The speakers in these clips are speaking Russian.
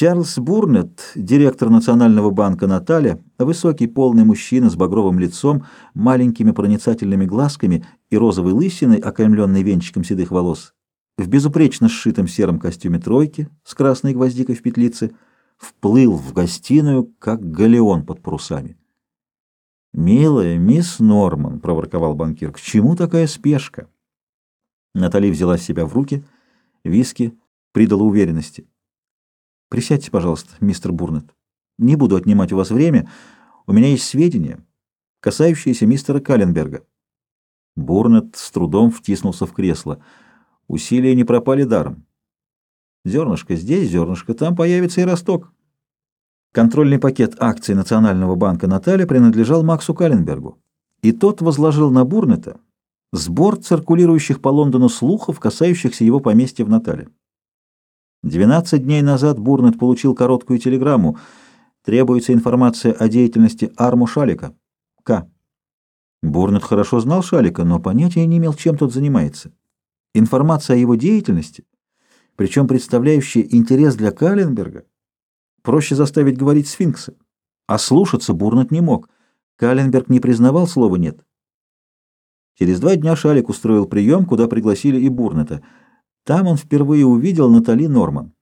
Чарльз Бурнет, директор Национального банка Наталья, высокий полный мужчина с багровым лицом, маленькими проницательными глазками и розовой лысиной, окаймленной венчиком седых волос, в безупречно сшитом сером костюме тройки с красной гвоздикой в петлице, вплыл в гостиную, как галеон под парусами. «Милая мисс Норман», — проворковал банкир, — «к чему такая спешка?» Натали взяла себя в руки, виски придала уверенности. Присядьте, пожалуйста, мистер Бурнет. Не буду отнимать у вас время. У меня есть сведения, касающиеся мистера Калленберга. Бурнет с трудом втиснулся в кресло. Усилия не пропали даром. Зернышко здесь, зернышко там, появится и росток. Контрольный пакет акций Национального банка Наталья принадлежал Максу Калленбергу, и тот возложил на Бурнета сбор циркулирующих по Лондону слухов, касающихся его поместья в Натале. 12 дней назад Бурнет получил короткую телеграмму. Требуется информация о деятельности Арму Шалика. К. Бурнет хорошо знал Шалика, но понятия не имел, чем тот занимается. Информация о его деятельности, причем представляющая интерес для Каленберга, проще заставить говорить сфинкса. А слушаться Бурнет не мог. Каленберг не признавал слова «нет». Через два дня Шалик устроил прием, куда пригласили и Бурнета — там он впервые увидел Натали Норман.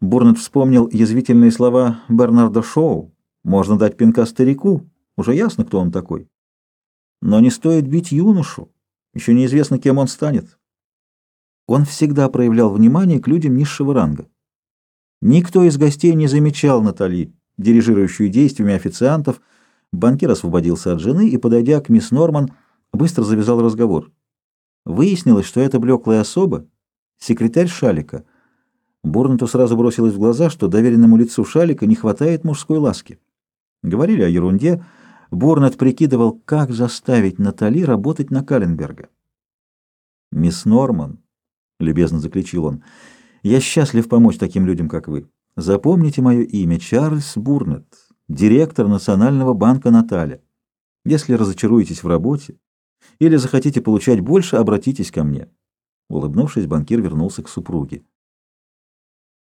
Бурнет вспомнил язвительные слова Бернарда Шоу. «Можно дать пинка старику, уже ясно, кто он такой. Но не стоит бить юношу, еще неизвестно, кем он станет». Он всегда проявлял внимание к людям низшего ранга. Никто из гостей не замечал Натали, дирижирующую действиями официантов. Банкир освободился от жены и, подойдя к мисс Норман, быстро завязал разговор. Выяснилось, что эта блеклая особа секретарь Шалика. Борнуту сразу бросилось в глаза, что доверенному лицу Шалика не хватает мужской ласки. Говорили о ерунде. Борнет прикидывал, как заставить Натали работать на Каленберга. «Мисс Норман», — любезно заключил он, — «я счастлив помочь таким людям, как вы. Запомните мое имя, Чарльз Бурнет, директор Национального банка Наталья. Если разочаруетесь в работе или захотите получать больше, обратитесь ко мне». Улыбнувшись, банкир вернулся к супруге.